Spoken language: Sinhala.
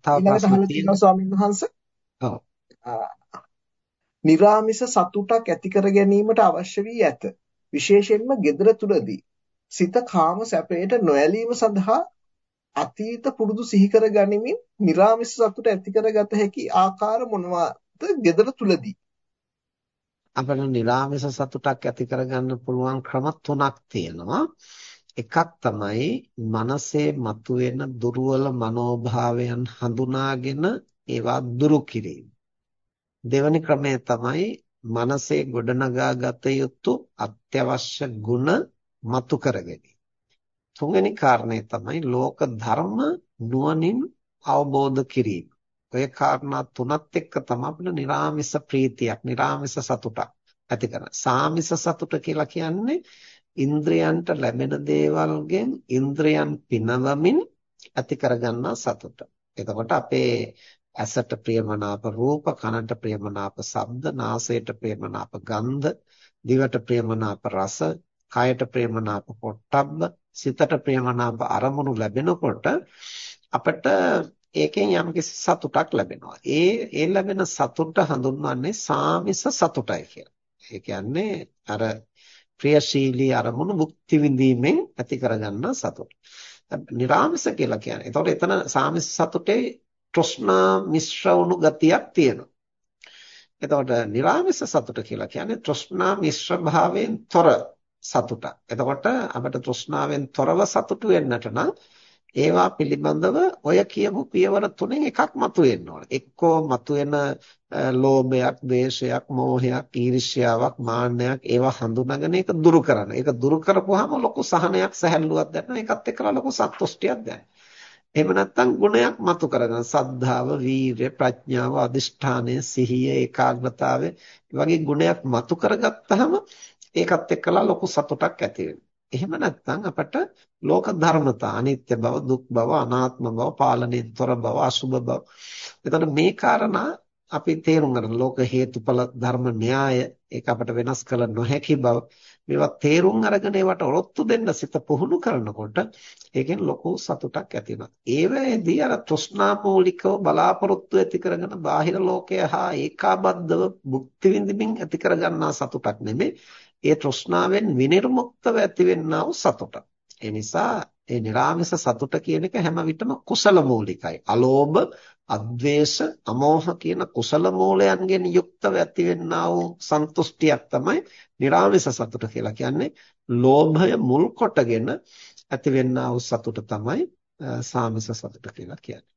තව ප්‍රශ්න තියෙනවා ස්වාමීන් වහන්සේ. ඔව්. නිරාමිස සතුටක් ඇති කර ගැනීමට අවශ්‍ය වී ඇත. විශේෂයෙන්ම gedara තුලදී සිත කාම සැපයට නොඇලීම සඳහා අතීත පුරුදු සිහි කර ගනිමින් නිරාමිස සතුට ඇති කරගත හැකි ආකාර මොනවාද gedara තුලදී අපිට නිරාමිස සතුටක් ඇති කරගන්න පුළුවන් ක්‍රම තුනක් තියෙනවා එකක් තමයි මනසේ මතුවෙන දුර්වල මනෝභාවයන් හඳුනාගෙන ඒවා දුරු කිරීම දෙවැනි ක්‍රමය තමයි මනසේ ගොඩනගා ගත යුතු අත්‍යවශ්‍ය ගුණ මතු කරගැනීම. තුන්වෙනි කාරණය තමයි ලෝක ධර්ම නුවණින් අවබෝධ කිරීම. ඔය කාරණා තුනත් එක්ක තමයි අපිට නිර්ාමිස ප්‍රීතියක්, නිර්ාමිස සතුටක් ඇති කරන්නේ. සාමිස සතුට කියලා කියන්නේ ඉන්ද්‍රයන්ට ලැබෙන දේවල්ගෙන් ඉන්ද්‍රයන් පිනවමින් ඇති කරගන්නා සතුට. එතකොට අපේ ඇසට ප්‍රියමනාප රූප, කනට ප්‍රියමනාප ශබ්ද, නාසයට ප්‍රියමනාප ගන්ධ, දිවට ප්‍රියමනාප රස, කයට ප්‍රියමනාප පොට්ටබ්බ, සිතට ප්‍රියමනාප අරමුණු ලැබෙනකොට අපිට ඒකෙන් යම්කිසි සතුටක් ලැබෙනවා. ඒ ඒ ලැබෙන සතුට හඳුන්වන්නේ සාමිස සතුටයි කියලා. ඒ කියන්නේ අර ප්‍රියශීලී අරමුණු මුක්ති විඳීමෙන් ඇති කරගන්න සතුට. නිරාමිස කියලා කියන්නේ. ඒතකොට එතන සාමිස සතුටේ තෘෂ්ණා මිශ්‍ර වුණු ගතියක් තියෙනවා. එතකොට නිරාමිස සතුට කියලා කියන්නේ තෘෂ්ණා මිශ්‍ර භාවයෙන් තොර සතුටක්. එතකොට අපිට තෘෂ්ණාවෙන් තොරව සතුටු වෙන්නට නම් ඒවා පිළිබඳව ඔය කියපු පියවර තුනෙන් එකක් මතුවෙන්න ඕන. එක්කෝ මතුවෙන ලෝභයක්, ද්වේෂයක්, මෝහයක්, ඊර්ෂ්‍යාවක්, මාන්නයක් ඒවා හඳුනාගෙන ඒක දුරු කරන්න. ඒක දුරු කරපුවාම ලොකු සහනයක්, සැහැල්ලුවක් දැනෙනවා. ඒකත් එක්කලා ලොකු සතුටුෂ්ටියක් දැනෙනවා. එහෙම නැත්නම් ගුණයක් මතු කරගන්න සද්ධාව, වීරය, ප්‍රඥාව, අදිෂ්ඨානය, සිහිය, ඒකාග්‍රතාවය වගේ ගුණයක් මතු කරගත්තාම ඒකත් එක්කලා ලොකු සතුටක් ඇති එහෙම නැත්නම් අපට ලෝක ධර්මතා අනිත්‍ය බව, දුක් බව, අනාත්ම බව, පාලනයෙන් තොර බව, අසුභ බව. එතකොට මේ කාරණා අපි තේරුම් ගන්න ලෝක හේතුඵල ධර්ම න්‍යාය ඒක අපට වෙනස් කළ නොහැකි බව මේවා තේරුම් අරගෙන ඒවට ඔරොත්තු දෙන්න සිත පුහුණු කරනකොට ඒකෙන් ලොකු සතුටක් ඇති වෙනවා. ඒ වෙලේදී අර තෘෂ්ණා මූලිකව බලාපොරොත්තු ඇති කරගෙන බාහිර ලෝකය හා ඒකාබද්ධව භුක්ති විඳින්මින් ඇති කරගන්නා සතුටක් නෙමෙයි. ඒ තෘෂ්ණාවෙන් විනිර්මුක්තව ඇතිවෙනා වූ සතුට. ඒ නිසා ඒ නිර්ාමස සතුට කියන එක හැම විටම කුසල මූලිකයි. අලෝභ, අද්වේෂ, අමෝහ කියන කුසල මූලයන්ගෙන් යුක්තව ඇතිවෙනා වූ සන්තුෂ්ටියක් තමයි නිර්ාමස සතුට කියලා කියන්නේ. ලෝභය මුල් කොටගෙන ඇතිවෙනා වූ සතුට තමයි සාමස සතුට කියලා කියන්නේ.